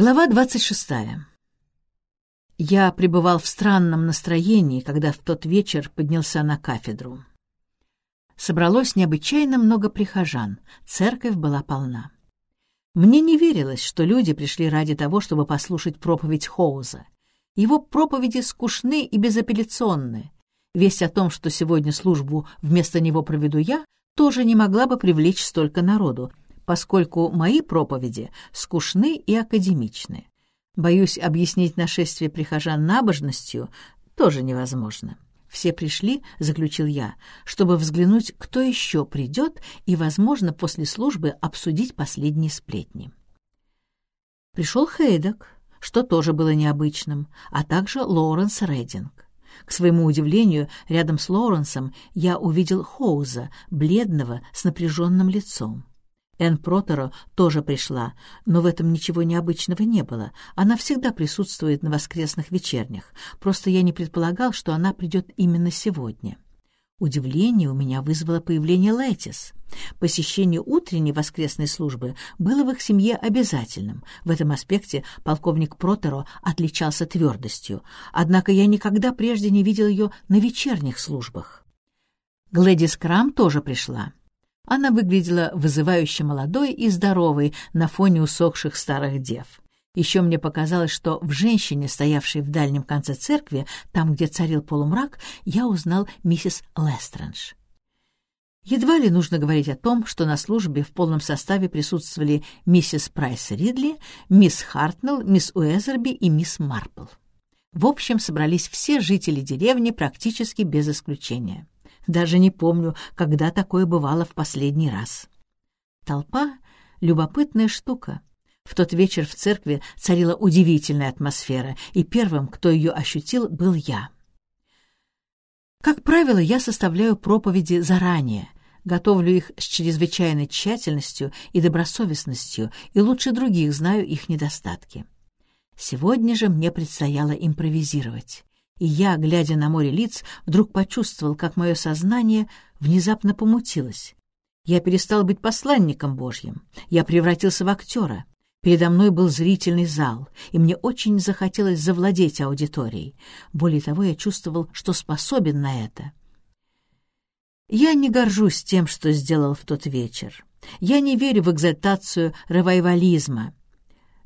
Глава 26. Я пребывал в странном настроении, когда в тот вечер поднялся на кафедру. Собралось необычайно много прихожан, церковь была полна. Мне не верилось, что люди пришли ради того, чтобы послушать проповедь Хоуза. Его проповеди скучны и безапелляционны. Весть о том, что сегодня службу вместо него проведу я, тоже не могла бы привлечь столько народу, поскольку мои проповеди скучны и академичны. Боюсь, объяснить нашествие прихожан набожностью тоже невозможно. Все пришли, — заключил я, — чтобы взглянуть, кто еще придет, и, возможно, после службы обсудить последние сплетни. Пришел Хейдок, что тоже было необычным, а также Лоуренс Рединг. К своему удивлению, рядом с Лоуренсом я увидел Хоуза, бледного, с напряженным лицом. Энн Протеро тоже пришла, но в этом ничего необычного не было. Она всегда присутствует на воскресных вечернях. Просто я не предполагал, что она придет именно сегодня. Удивление у меня вызвало появление Летис. Посещение утренней воскресной службы было в их семье обязательным. В этом аспекте полковник Протеро отличался твердостью. Однако я никогда прежде не видел ее на вечерних службах. Глэдис Крам тоже пришла. Она выглядела вызывающе молодой и здоровой на фоне усохших старых дев. Еще мне показалось, что в женщине, стоявшей в дальнем конце церкви, там, где царил полумрак, я узнал миссис Лестрендж. Едва ли нужно говорить о том, что на службе в полном составе присутствовали миссис Прайс Ридли, мисс Хартнелл, мисс Уэзерби и мисс Марпл. В общем, собрались все жители деревни практически без исключения. Даже не помню, когда такое бывало в последний раз. Толпа — любопытная штука. В тот вечер в церкви царила удивительная атмосфера, и первым, кто ее ощутил, был я. Как правило, я составляю проповеди заранее, готовлю их с чрезвычайной тщательностью и добросовестностью, и лучше других знаю их недостатки. Сегодня же мне предстояло импровизировать и я, глядя на море лиц, вдруг почувствовал, как мое сознание внезапно помутилось. Я перестал быть посланником Божьим, я превратился в актера. Передо мной был зрительный зал, и мне очень захотелось завладеть аудиторией. Более того, я чувствовал, что способен на это. Я не горжусь тем, что сделал в тот вечер. Я не верю в экзальтацию ревайвализма.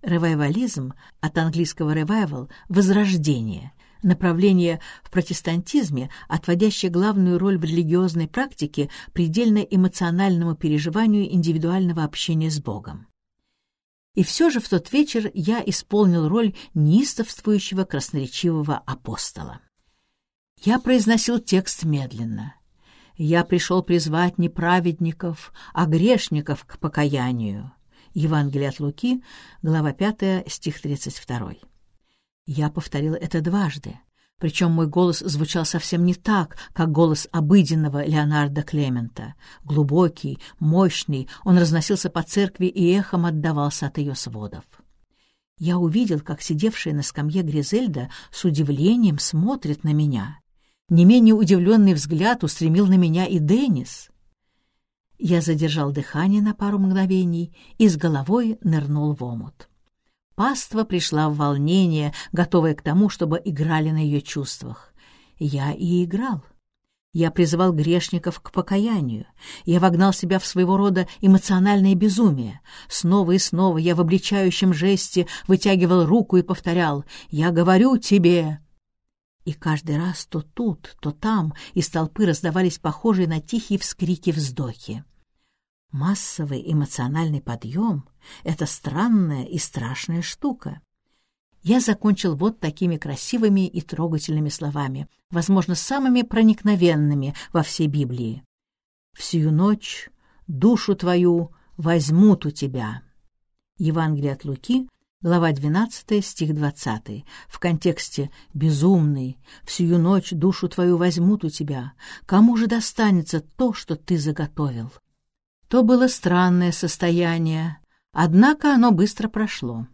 Ревайвализм от английского «revival» — «возрождение», направление в протестантизме, отводящее главную роль в религиозной практике предельно эмоциональному переживанию индивидуального общения с Богом. И все же в тот вечер я исполнил роль неистовствующего красноречивого апостола. Я произносил текст медленно. «Я пришел призвать не праведников, а грешников к покаянию». Евангелие от Луки, глава 5, стих 32. Я повторил это дважды, причем мой голос звучал совсем не так, как голос обыденного Леонардо Клемента. Глубокий, мощный, он разносился по церкви и эхом отдавался от ее сводов. Я увидел, как сидевшая на скамье Гризельда с удивлением смотрит на меня. Не менее удивленный взгляд устремил на меня и Деннис. Я задержал дыхание на пару мгновений и с головой нырнул в омут. Паства пришла в волнение, готовая к тому, чтобы играли на ее чувствах. Я и играл. Я призывал грешников к покаянию. Я вогнал себя в своего рода эмоциональное безумие. Снова и снова я в обличающем жесте вытягивал руку и повторял «Я говорю тебе!» И каждый раз то тут, то там из толпы раздавались похожие на тихие вскрики-вздохи. Массовый эмоциональный подъем — это странная и страшная штука. Я закончил вот такими красивыми и трогательными словами, возможно, самыми проникновенными во всей Библии. «Всю ночь душу твою возьмут у тебя». Евангелие от Луки, глава 12, стих 20, в контексте «безумный, всю ночь душу твою возьмут у тебя, кому же достанется то, что ты заготовил?» То было странное состояние, однако оно быстро прошло.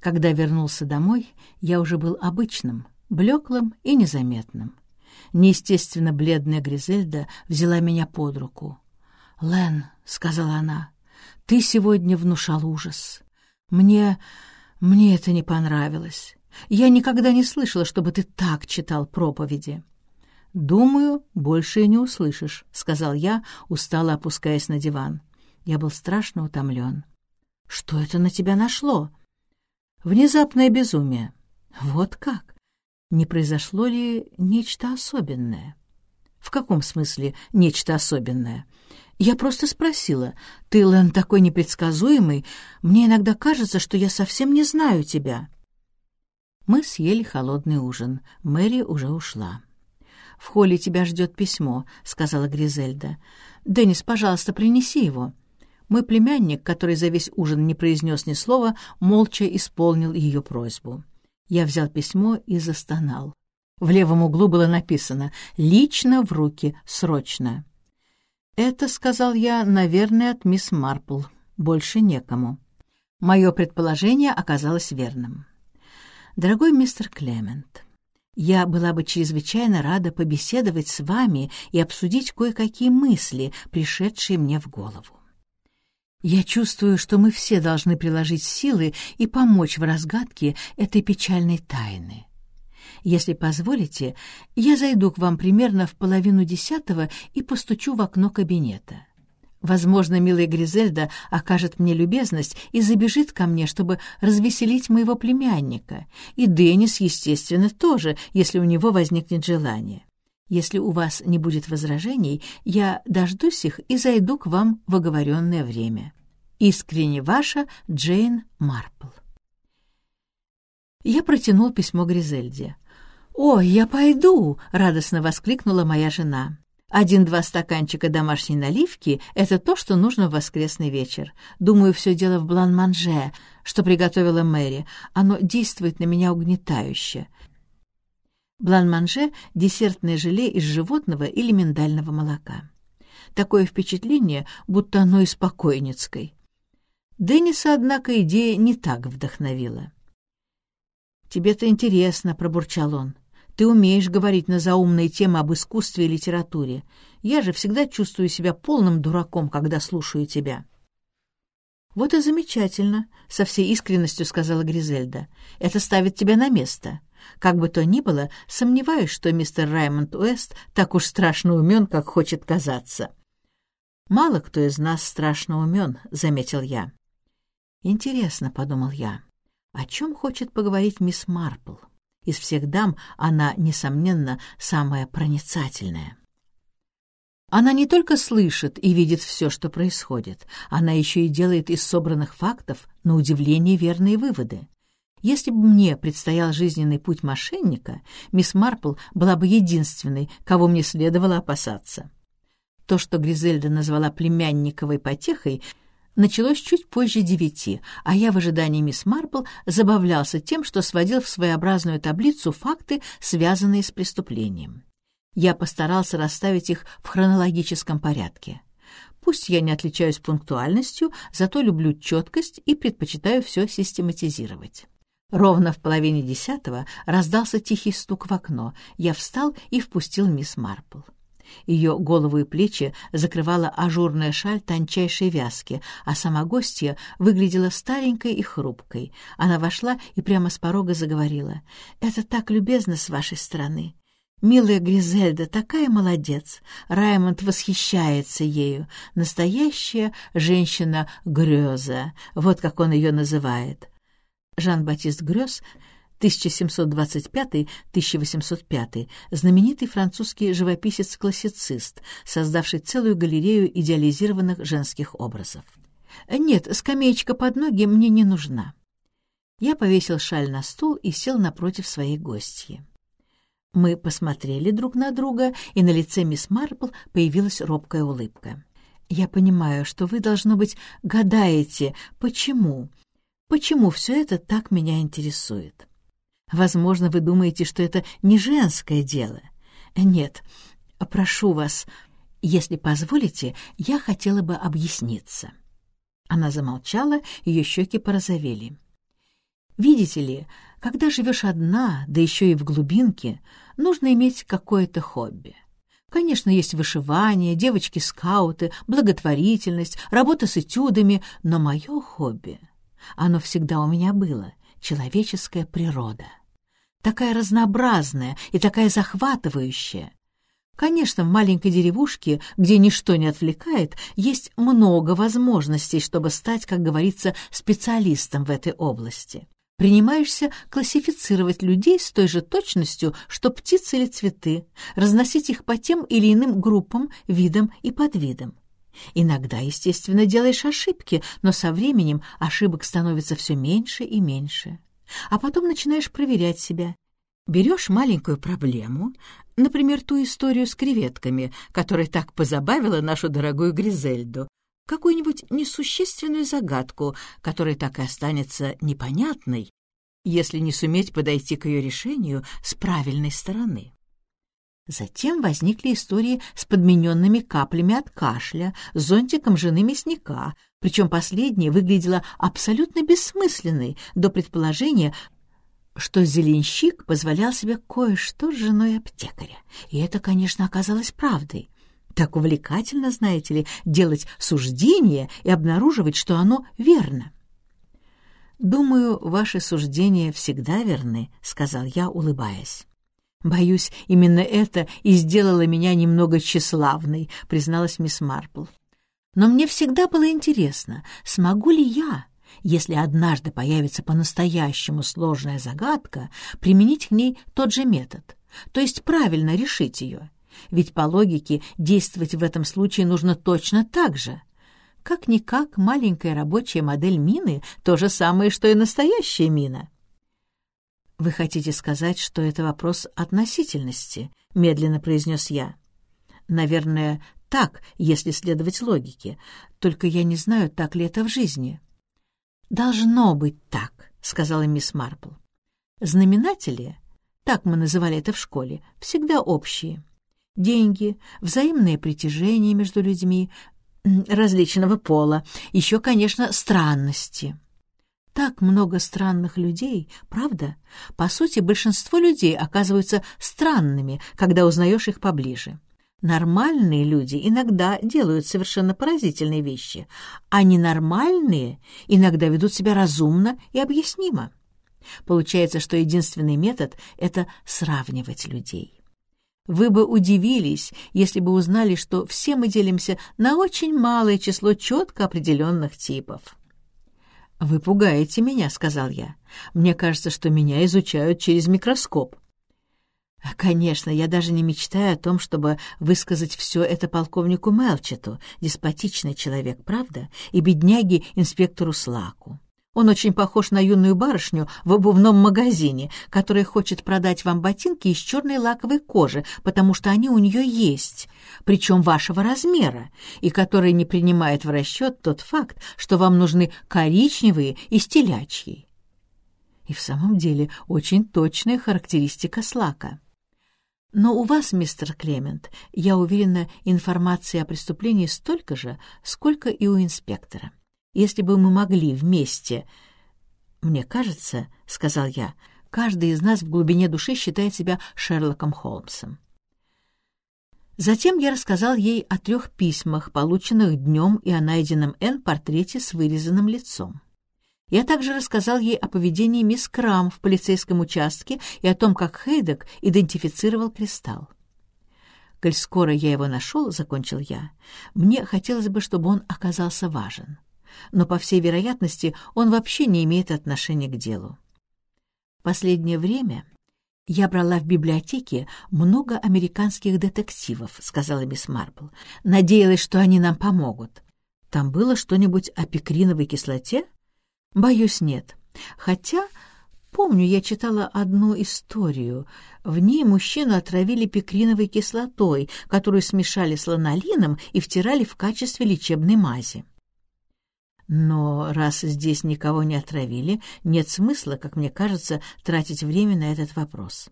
Когда вернулся домой, я уже был обычным, блеклым и незаметным. Неестественно бледная Гризельда взяла меня под руку. «Лен», — сказала она, — «ты сегодня внушал ужас. Мне... Мне это не понравилось. Я никогда не слышала, чтобы ты так читал проповеди. «Думаю, больше и не услышишь», — сказал я, устало опускаясь на диван. Я был страшно утомлен. «Что это на тебя нашло?» «Внезапное безумие». «Вот как? Не произошло ли нечто особенное?» «В каком смысле нечто особенное?» «Я просто спросила. Ты, Лэн, такой непредсказуемый. Мне иногда кажется, что я совсем не знаю тебя». Мы съели холодный ужин. Мэри уже ушла. «В холле тебя ждет письмо», — сказала Гризельда. «Деннис, пожалуйста, принеси его». Мой племянник, который за весь ужин не произнес ни слова, молча исполнил ее просьбу. Я взял письмо и застонал. В левом углу было написано «Лично в руки, срочно». «Это, — сказал я, — наверное, от мисс Марпл. Больше некому». Мое предположение оказалось верным. «Дорогой мистер Клемент, я была бы чрезвычайно рада побеседовать с вами и обсудить кое-какие мысли, пришедшие мне в голову. Я чувствую, что мы все должны приложить силы и помочь в разгадке этой печальной тайны. Если позволите, я зайду к вам примерно в половину десятого и постучу в окно кабинета. Возможно, милая Гризельда окажет мне любезность и забежит ко мне, чтобы развеселить моего племянника. И Деннис, естественно, тоже, если у него возникнет желание. Если у вас не будет возражений, я дождусь их и зайду к вам в оговоренное время. Искренне ваша Джейн Марпл. Я протянул письмо Гризельде. «О, я пойду!» — радостно воскликнула моя жена. «Один-два стаканчика домашней наливки — это то, что нужно в воскресный вечер. Думаю, все дело в блан-манже, что приготовила Мэри. Оно действует на меня угнетающе. Блан-манже — десертное желе из животного или миндального молока. Такое впечатление, будто оно из покойницкой. Денниса, однако, идея не так вдохновила. «Тебе-то интересно», — пробурчал он. «Ты умеешь говорить на заумные темы об искусстве и литературе. Я же всегда чувствую себя полным дураком, когда слушаю тебя». «Вот и замечательно», — со всей искренностью сказала Гризельда. «Это ставит тебя на место. Как бы то ни было, сомневаюсь, что мистер Раймонд Уэст так уж страшно умен, как хочет казаться. «Мало кто из нас страшно умен», — заметил я. «Интересно», — подумал я, — «о чем хочет поговорить мисс Марпл? Из всех дам она, несомненно, самая проницательная». Она не только слышит и видит все, что происходит, она еще и делает из собранных фактов, на удивление, верные выводы. Если бы мне предстоял жизненный путь мошенника, мисс Марпл была бы единственной, кого мне следовало опасаться. То, что Гризельда назвала племянниковой потехой, началось чуть позже девяти, а я в ожидании мисс Марпл забавлялся тем, что сводил в своеобразную таблицу факты, связанные с преступлением. Я постарался расставить их в хронологическом порядке. Пусть я не отличаюсь пунктуальностью, зато люблю четкость и предпочитаю все систематизировать. Ровно в половине десятого раздался тихий стук в окно. Я встал и впустил мисс Марпл. Ее голову и плечи закрывала ажурная шаль тончайшей вязки, а сама гостья выглядела старенькой и хрупкой. Она вошла и прямо с порога заговорила. «Это так любезно с вашей стороны. Милая Гризельда такая молодец. Раймонд восхищается ею. Настоящая женщина-греза, вот как он ее называет. Жан-Батист Грёс 1725-1805, знаменитый французский живописец-классицист, создавший целую галерею идеализированных женских образов. «Нет, скамеечка под ноги мне не нужна». Я повесил шаль на стул и сел напротив своей гостьи. Мы посмотрели друг на друга, и на лице мисс Марпл появилась робкая улыбка. «Я понимаю, что вы, должно быть, гадаете, почему, Почему все это так меня интересует? Возможно, вы думаете, что это не женское дело. Нет, прошу вас, если позволите, я хотела бы объясниться. Она замолчала, ее щеки порозовели. Видите ли, когда живешь одна, да еще и в глубинке, нужно иметь какое-то хобби. Конечно, есть вышивание, девочки-скауты, благотворительность, работа с этюдами, но мое хобби оно всегда у меня было, человеческая природа. Такая разнообразная и такая захватывающая. Конечно, в маленькой деревушке, где ничто не отвлекает, есть много возможностей, чтобы стать, как говорится, специалистом в этой области. Принимаешься классифицировать людей с той же точностью, что птицы или цветы, разносить их по тем или иным группам, видам и подвидам. Иногда, естественно, делаешь ошибки, но со временем ошибок становится все меньше и меньше. А потом начинаешь проверять себя. Берешь маленькую проблему, например, ту историю с креветками, которая так позабавила нашу дорогую Гризельду, какую-нибудь несущественную загадку, которая так и останется непонятной, если не суметь подойти к ее решению с правильной стороны. Затем возникли истории с подмененными каплями от кашля, с зонтиком жены мясника, причем последняя выглядела абсолютно бессмысленной до предположения, что зеленщик позволял себе кое-что с женой аптекаря. И это, конечно, оказалось правдой. Так увлекательно, знаете ли, делать суждение и обнаруживать, что оно верно. «Думаю, ваши суждения всегда верны», — сказал я, улыбаясь. «Боюсь, именно это и сделало меня немного тщеславной», — призналась мисс Марпл. «Но мне всегда было интересно, смогу ли я, если однажды появится по-настоящему сложная загадка, применить к ней тот же метод, то есть правильно решить ее. Ведь по логике действовать в этом случае нужно точно так же. Как-никак маленькая рабочая модель мины — то же самое, что и настоящая мина. «Вы хотите сказать, что это вопрос относительности?» — медленно произнес я. «Наверное, так, если следовать логике. Только я не знаю, так ли это в жизни». «Должно быть так», — сказала мисс Марпл. «Знаменатели, так мы называли это в школе, всегда общие. Деньги, взаимное притяжение между людьми различного пола, еще, конечно, странности» так много странных людей, правда? По сути, большинство людей оказываются странными, когда узнаешь их поближе. Нормальные люди иногда делают совершенно поразительные вещи, а ненормальные иногда ведут себя разумно и объяснимо. Получается, что единственный метод — это сравнивать людей. Вы бы удивились, если бы узнали, что все мы делимся на очень малое число четко определенных типов. «Вы пугаете меня», — сказал я. «Мне кажется, что меня изучают через микроскоп». «Конечно, я даже не мечтаю о том, чтобы высказать все это полковнику Мелчету, деспотичный человек, правда, и бедняге инспектору Слаку. Он очень похож на юную барышню в обувном магазине, которая хочет продать вам ботинки из черной лаковой кожи, потому что они у нее есть, причем вашего размера, и которая не принимает в расчет тот факт, что вам нужны коричневые и стелячьи. И в самом деле очень точная характеристика Слака. Но у вас, мистер Клемент, я уверена, информации о преступлении столько же, сколько и у инспектора. Если бы мы могли вместе... Мне кажется, — сказал я, — каждый из нас в глубине души считает себя Шерлоком Холмсом. Затем я рассказал ей о трех письмах, полученных днем и о найденном Н портрете с вырезанным лицом. Я также рассказал ей о поведении мисс Крам в полицейском участке и о том, как Хейдек идентифицировал кристалл. «Коль скоро я его нашел, — закончил я, — мне хотелось бы, чтобы он оказался важен но, по всей вероятности, он вообще не имеет отношения к делу. Последнее время я брала в библиотеке много американских детективов, сказала мисс Марпл. Надеялась, что они нам помогут. Там было что-нибудь о пикриновой кислоте? Боюсь, нет. Хотя, помню, я читала одну историю. В ней мужчину отравили пикриновой кислотой, которую смешали с ланолином и втирали в качестве лечебной мази. Но раз здесь никого не отравили, нет смысла, как мне кажется, тратить время на этот вопрос.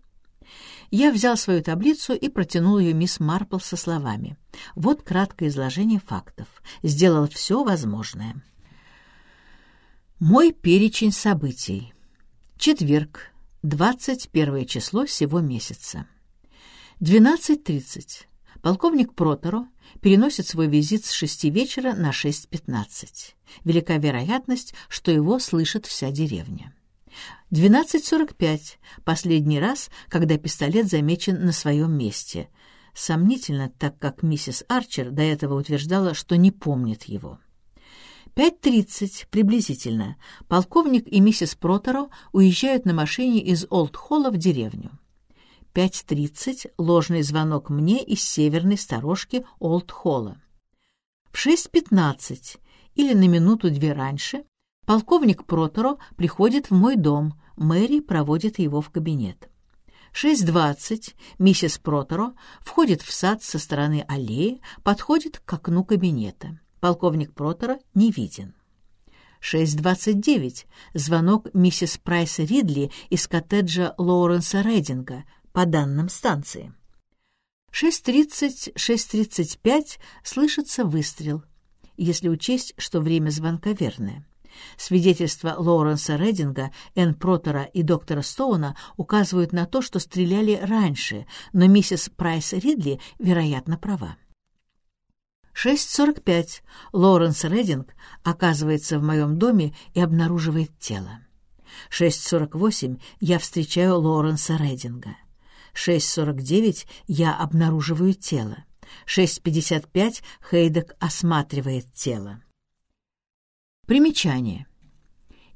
Я взял свою таблицу и протянул ее мисс Марпл со словами. Вот краткое изложение фактов. Сделал все возможное. Мой перечень событий. Четверг, 21 число сего месяца. 12.30. Полковник Проторо переносит свой визит с шести вечера на 6.15. Велика вероятность, что его слышит вся деревня. 12.45. Последний раз, когда пистолет замечен на своем месте. Сомнительно, так как миссис Арчер до этого утверждала, что не помнит его. 5.30 приблизительно. Полковник и миссис Протеро уезжают на машине из Олд-Холла в деревню. 5.30 ложный звонок мне из северной сторожки Олд-Холла. В 6.15 или на минуту-две раньше полковник Протеро приходит в мой дом, Мэри проводит его в кабинет. 6.20 миссис Протеро входит в сад со стороны аллеи, подходит к окну кабинета. Полковник Протеро не виден. 6.29 звонок миссис Прайс Ридли из коттеджа Лоуренса Рейдинга по данным станции. 6.30-6.35 слышится выстрел, если учесть, что время звонка верное. Свидетельства Лоуренса Рединга, Энн Протера и доктора Стоуна указывают на то, что стреляли раньше, но миссис Прайс Ридли, вероятно, права. 6.45. Лоуренс Рединг оказывается в моем доме и обнаруживает тело. 6.48. Я встречаю Лоуренса Рединга. 6.49 я обнаруживаю тело. 6.55 Хейдек осматривает тело. Примечание.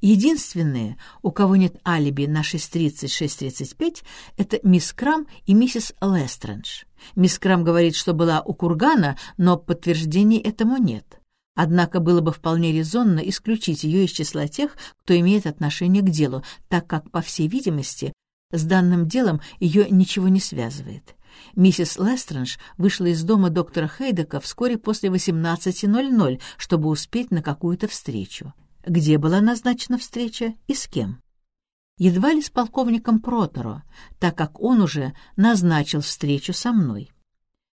Единственные, у кого нет алиби на 6.30-6.35, это мисс Крам и миссис Лестрендж. Мисс Крам говорит, что была у Кургана, но подтверждений этому нет. Однако было бы вполне резонно исключить ее из числа тех, кто имеет отношение к делу, так как, по всей видимости, с данным делом ее ничего не связывает. Миссис Лестрендж вышла из дома доктора Хейдека вскоре после 18.00, чтобы успеть на какую-то встречу. Где была назначена встреча и с кем? Едва ли с полковником Протеро, так как он уже назначил встречу со мной.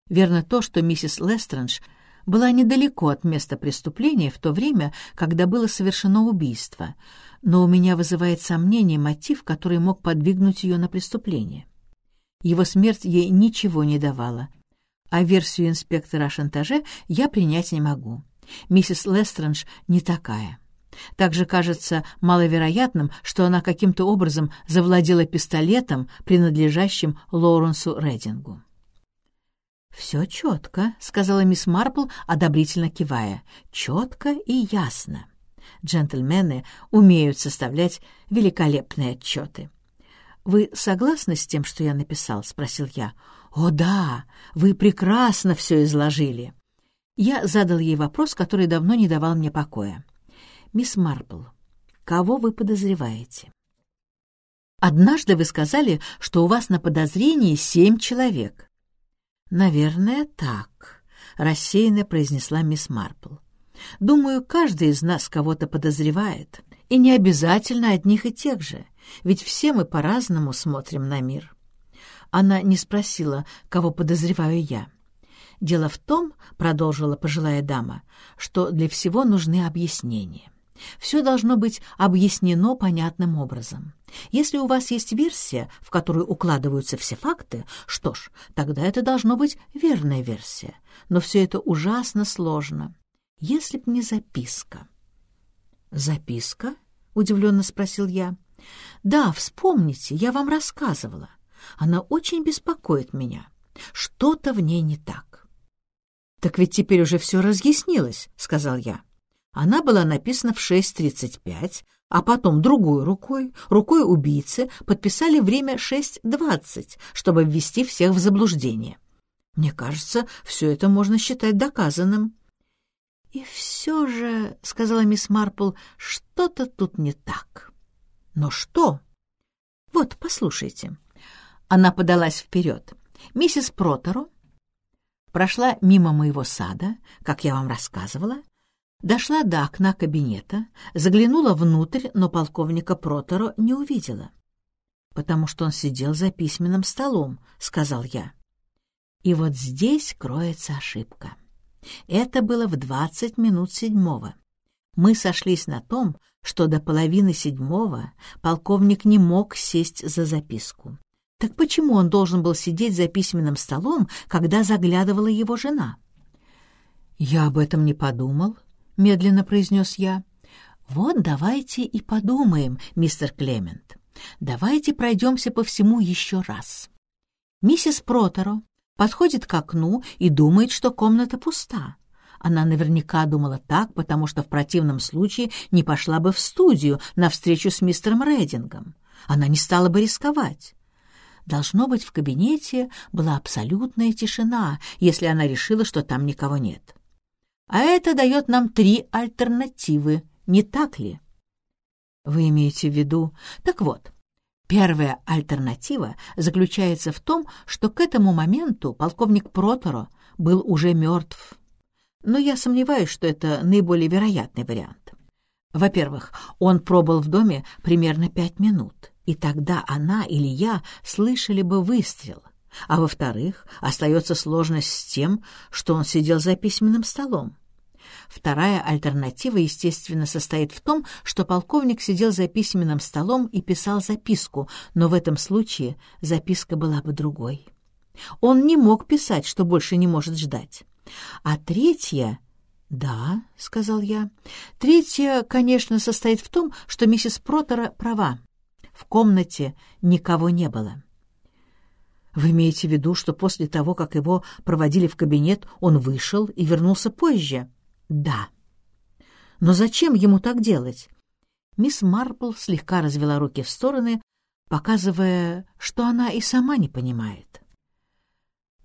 Верно то, что миссис Лестрендж была недалеко от места преступления в то время, когда было совершено убийство, но у меня вызывает сомнение мотив, который мог подвигнуть ее на преступление. Его смерть ей ничего не давала, а версию инспектора о шантаже я принять не могу. Миссис Лестрендж не такая. Также кажется маловероятным, что она каким-то образом завладела пистолетом, принадлежащим Лоуренсу Редингу. «Все четко», — сказала мисс Марпл, одобрительно кивая. «Четко и ясно. Джентльмены умеют составлять великолепные отчеты». «Вы согласны с тем, что я написал?» — спросил я. «О, да! Вы прекрасно все изложили!» Я задал ей вопрос, который давно не давал мне покоя. «Мисс Марпл, кого вы подозреваете?» «Однажды вы сказали, что у вас на подозрении семь человек. «Наверное, так», — рассеянно произнесла мисс Марпл. «Думаю, каждый из нас кого-то подозревает, и не обязательно одних и тех же, ведь все мы по-разному смотрим на мир». Она не спросила, кого подозреваю я. «Дело в том, — продолжила пожилая дама, — что для всего нужны объяснения. Все должно быть объяснено понятным образом. Если у вас есть версия, в которую укладываются все факты, что ж, тогда это должно быть верная версия. Но все это ужасно сложно. Если б не записка. «Записка?» — удивленно спросил я. «Да, вспомните, я вам рассказывала. Она очень беспокоит меня. Что-то в ней не так». «Так ведь теперь уже все разъяснилось», — сказал я. Она была написана в 6.35, а потом другой рукой, рукой убийцы, подписали время 6.20, чтобы ввести всех в заблуждение. Мне кажется, все это можно считать доказанным. «И все же, — сказала мисс Марпл, — что-то тут не так». «Но что?» «Вот, послушайте». Она подалась вперед. Миссис Протеро прошла мимо моего сада, как я вам рассказывала, Дошла до окна кабинета, заглянула внутрь, но полковника Проторо не увидела. «Потому что он сидел за письменным столом», — сказал я. И вот здесь кроется ошибка. Это было в двадцать минут седьмого. Мы сошлись на том, что до половины седьмого полковник не мог сесть за записку. Так почему он должен был сидеть за письменным столом, когда заглядывала его жена? Я об этом не подумал, — медленно произнес я. «Вот давайте и подумаем, мистер Клемент. Давайте пройдемся по всему еще раз. Миссис Протеро подходит к окну и думает, что комната пуста. Она наверняка думала так, потому что в противном случае не пошла бы в студию на встречу с мистером Редингом. Она не стала бы рисковать. Должно быть, в кабинете была абсолютная тишина, если она решила, что там никого нет. А это дает нам три альтернативы, не так ли? Вы имеете в виду... Так вот, первая альтернатива заключается в том, что к этому моменту полковник Проторо был уже мертв. Но я сомневаюсь, что это наиболее вероятный вариант. Во-первых, он пробыл в доме примерно пять минут, и тогда она или я слышали бы выстрел. А во-вторых, остается сложность с тем, что он сидел за письменным столом. Вторая альтернатива, естественно, состоит в том, что полковник сидел за письменным столом и писал записку, но в этом случае записка была бы другой. Он не мог писать, что больше не может ждать. А третья... «Да», — сказал я. «Третья, конечно, состоит в том, что миссис Протера права. В комнате никого не было». «Вы имеете в виду, что после того, как его проводили в кабинет, он вышел и вернулся позже?» «Да». «Но зачем ему так делать?» Мисс Марпл слегка развела руки в стороны, показывая, что она и сама не понимает.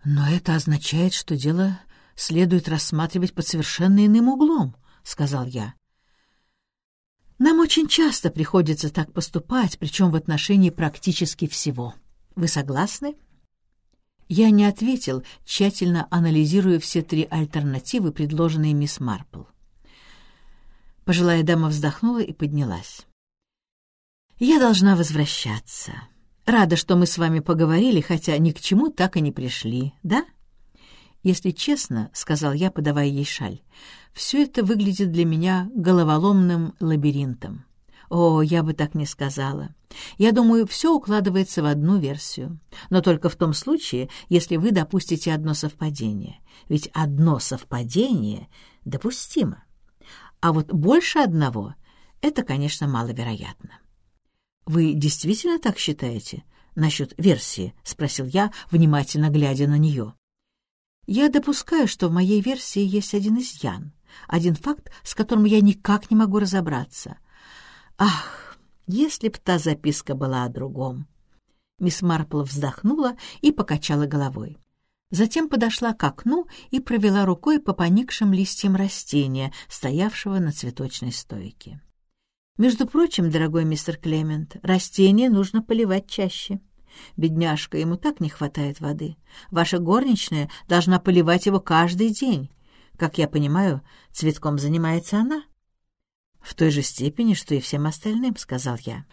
«Но это означает, что дело следует рассматривать под совершенно иным углом», — сказал я. «Нам очень часто приходится так поступать, причем в отношении практически всего. Вы согласны?» Я не ответил, тщательно анализируя все три альтернативы, предложенные мисс Марпл. Пожилая дама вздохнула и поднялась. «Я должна возвращаться. Рада, что мы с вами поговорили, хотя ни к чему так и не пришли, да?» «Если честно, — сказал я, подавая ей шаль, — все это выглядит для меня головоломным лабиринтом. О, я бы так не сказала. Я думаю, все укладывается в одну версию. Но только в том случае, если вы допустите одно совпадение. Ведь одно совпадение допустимо. А вот больше одного — это, конечно, маловероятно. «Вы действительно так считаете?» «Насчет версии?» — спросил я, внимательно глядя на нее. «Я допускаю, что в моей версии есть один изъян, один факт, с которым я никак не могу разобраться — Ах, если б та записка была о другом! Мисс Марпл вздохнула и покачала головой. Затем подошла к окну и провела рукой по поникшим листьям растения, стоявшего на цветочной стойке. «Между прочим, дорогой мистер Клемент, растение нужно поливать чаще. Бедняжка, ему так не хватает воды. Ваша горничная должна поливать его каждый день. Как я понимаю, цветком занимается она». «В той же степени, что и всем остальным», — сказал я.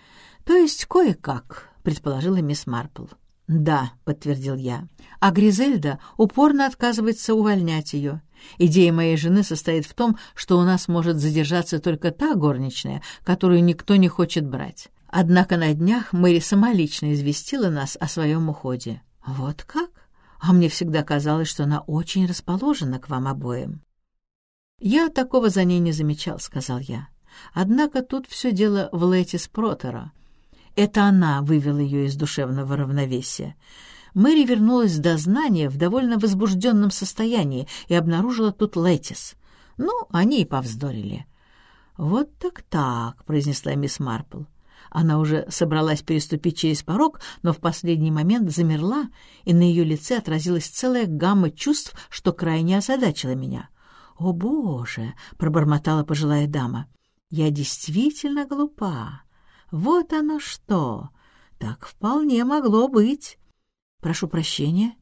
«То есть кое-как», — предположила мисс Марпл. «Да», — подтвердил я. «А Гризельда упорно отказывается увольнять ее. Идея моей жены состоит в том, что у нас может задержаться только та горничная, которую никто не хочет брать. Однако на днях Мэри самолично известила нас о своем уходе». «Вот как? А мне всегда казалось, что она очень расположена к вам обоим». «Я такого за ней не замечал», — сказал я. Однако тут все дело в Летис Протера. Это она вывела ее из душевного равновесия. Мэри вернулась до знания в довольно возбужденном состоянии и обнаружила тут Летис. Ну, они и повздорили. «Вот так-так», — произнесла мисс Марпл. Она уже собралась переступить через порог, но в последний момент замерла, и на ее лице отразилась целая гамма чувств, что крайне озадачила меня. «О, Боже!» — пробормотала пожилая дама. Я действительно глупа. Вот оно что! Так вполне могло быть. Прошу прощения.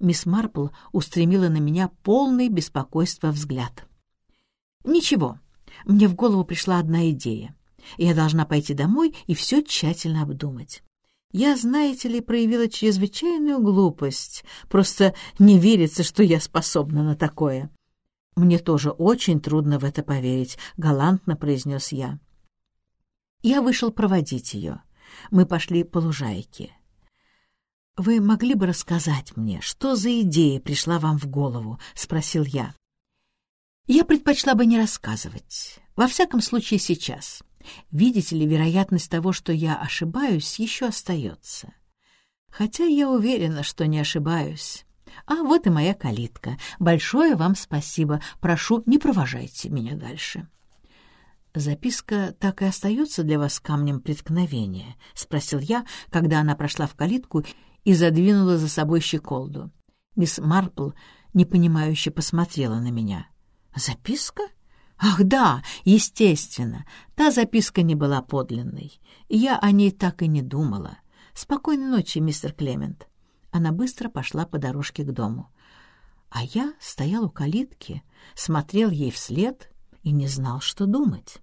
Мисс Марпл устремила на меня полный беспокойства взгляд. Ничего, мне в голову пришла одна идея. Я должна пойти домой и все тщательно обдумать. Я, знаете ли, проявила чрезвычайную глупость. Просто не верится, что я способна на такое. «Мне тоже очень трудно в это поверить», — галантно произнес я. Я вышел проводить ее. Мы пошли по лужайке. «Вы могли бы рассказать мне, что за идея пришла вам в голову?» — спросил я. «Я предпочла бы не рассказывать. Во всяком случае, сейчас. Видите ли, вероятность того, что я ошибаюсь, еще остается. Хотя я уверена, что не ошибаюсь. А вот и моя калитка. Большое вам спасибо. Прошу, не провожайте меня дальше. «Записка так и остается для вас камнем преткновения?» — спросил я, когда она прошла в калитку и задвинула за собой щеколду. Мисс Марпл непонимающе посмотрела на меня. «Записка? Ах, да, естественно. Та записка не была подлинной. Я о ней так и не думала. Спокойной ночи, мистер Клемент». Она быстро пошла по дорожке к дому. А я стоял у калитки, смотрел ей вслед и не знал, что думать.